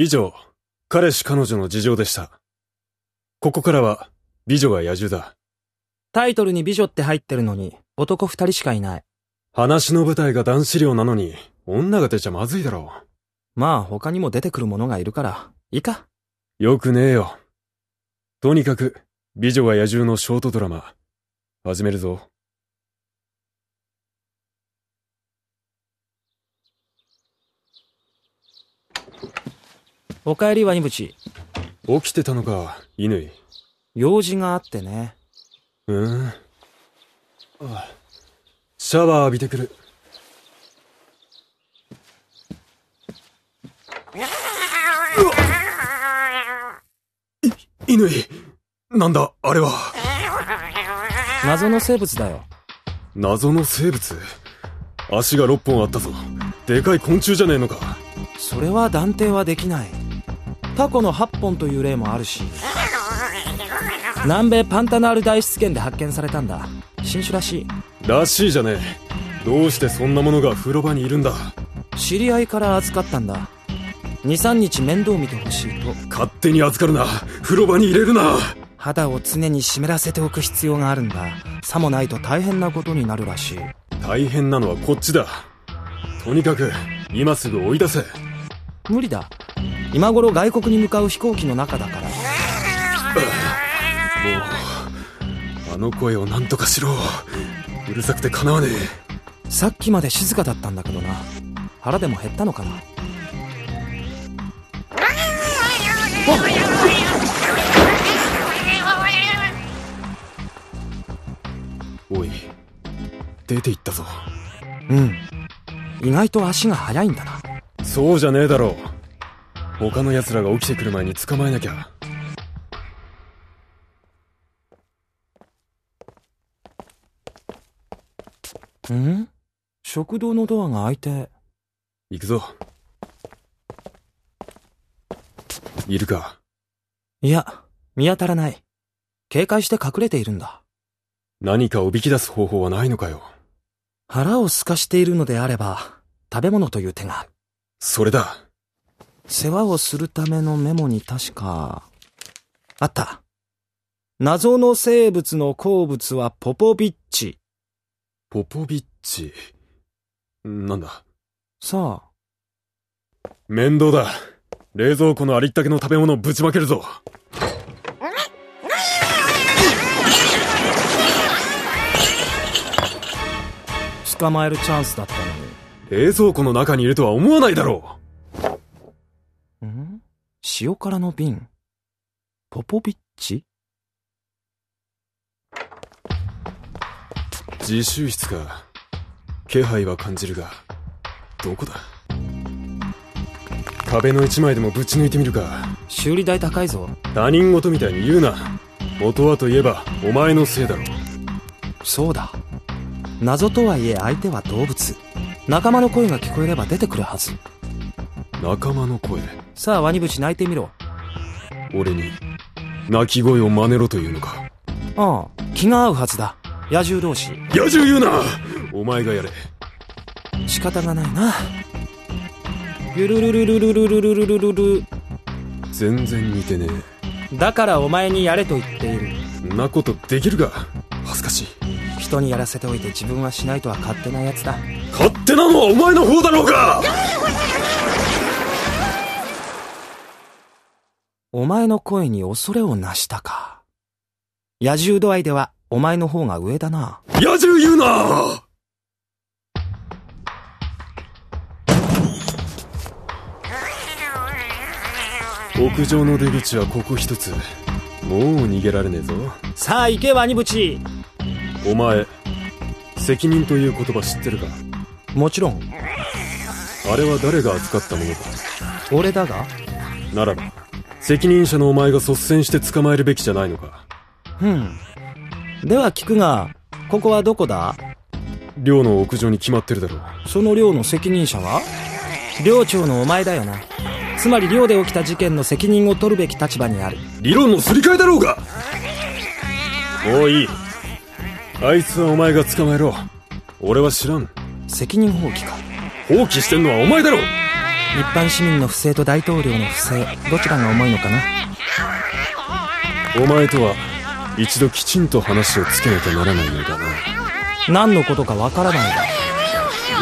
以上、彼氏彼女の事情でした。ここからは、美女が野獣だ。タイトルに美女って入ってるのに、男二人しかいない。話の舞台が男子寮なのに、女が出ちゃまずいだろまあ他にも出てくる者がいるから、いいか。う。よくねえよ。とにかく、美女が野獣のショートドラマ、始めるぞ。お帰りは、ニブチ。起きてたのか、乾。用事があってね。うーん。ああシャワー浴びてくる。い、乾。なんだ、あれは。謎の生物だよ。謎の生物？足が6本あったぞ。でかい昆虫じゃねえのか。それは断定はできない。タコの8本という例もあるし。南米パンタナール大湿原で発見されたんだ。新種らしい。らしいじゃねえ。どうしてそんなものが風呂場にいるんだ。知り合いから預かったんだ。2、3日面倒見てほしいと。勝手に預かるな。風呂場に入れるな。肌を常に湿らせておく必要があるんだ。さもないと大変なことになるらしい。大変なのはこっちだ。とにかく、今すぐ追い出せ。無理だ。今頃外国に向かう飛行機の中だから。もう、あの声を何とかしろ。うるさくてかなわねえ。さっきまで静かだったんだけどな。腹でも減ったのかな。おい、出て行ったぞ。うん。意外と足が速いんだな。そうじゃねえだろう。他の奴らが起きてくる前に捕まえなきゃ。ん？食堂のドアが開いて。行くぞ。いるか？いや、見当たらない。警戒して隠れているんだ。何かおびき出す方法はないのかよ。腹を空かしているのであれば、食べ物という手が。それだ。世話をするためのメモに確か、あった。謎の生物の好物はポポビッチ。ポポビッチ？なんだ？さあ、面倒だ。冷蔵庫のありったけの食べ物をぶちまけるぞ。捕まえるチャンスだったの冷蔵庫の中にいるとは思わないだろに。ん塩辛の瓶。ポポビッチ？う。自習室か。気配は感じるが、どこだ？壁の一枚でもぶち抜いてみるか。修理代高いぞ。他人事みたいに言うな。元はといえば、お前のせいだろ。そうだ。謎とはいえ相手は動物。仲間の声が聞こえれば出てくるはず。仲間の声？さあ、ワニブチ泣いてみろ。俺に、泣き声を真似ろというのか？ああ、気が合うはずだ。野獣同士。野獣言うなお前がやれ。仕方がないな。ゆるるるるるるるるるるるる。全然似てねだからお前にやれと言っている。え。んなことできるか？恥ずかしい。人にやらせておいて自分はしないとは勝手なやつだ。勝手なのはお前の方だろうがお前の声に恐れをなしたか。野獣度合いではお前の方が上だな。野獣言うな屋上の出口はここ一つ。もう逃げられねえぞ。さあ行けワニブチお前、責任という言葉知ってるか？もちろん、あれは誰が扱ったものか？俺だが？ならば、責任者のお前が率先して捕まえるべきじゃないのかうん。では聞くが、ここはどこだ？寮の屋上に決まってるだろう。その寮の責任者は？寮長のお前だよな。つまり寮で起きた事件の責任を取るべき立場にある。理論のすり替えだろうがもういい。あいつはお前が捕まえろ。俺は知らん。責任放棄か。放棄してんのはお前だろ一般市民の不正と大統領の不正どちらが重いのかな？お前とは一度きちんと話をつけなきゃならないようだな。何のことかわからないが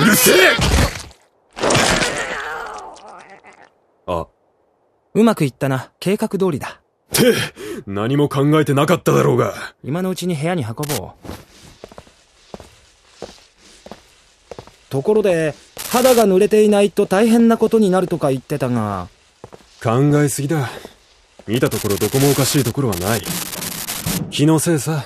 う。るせえ！あ。うまくいったな。計画通りだ。って何も考えてなかっただろうが。今のうちに部屋に運ぼう。ところで肌が濡れていないと大変なことになるとか言ってたが。考えすぎだ。見たところどこもおかしいところはない。気のせいさ。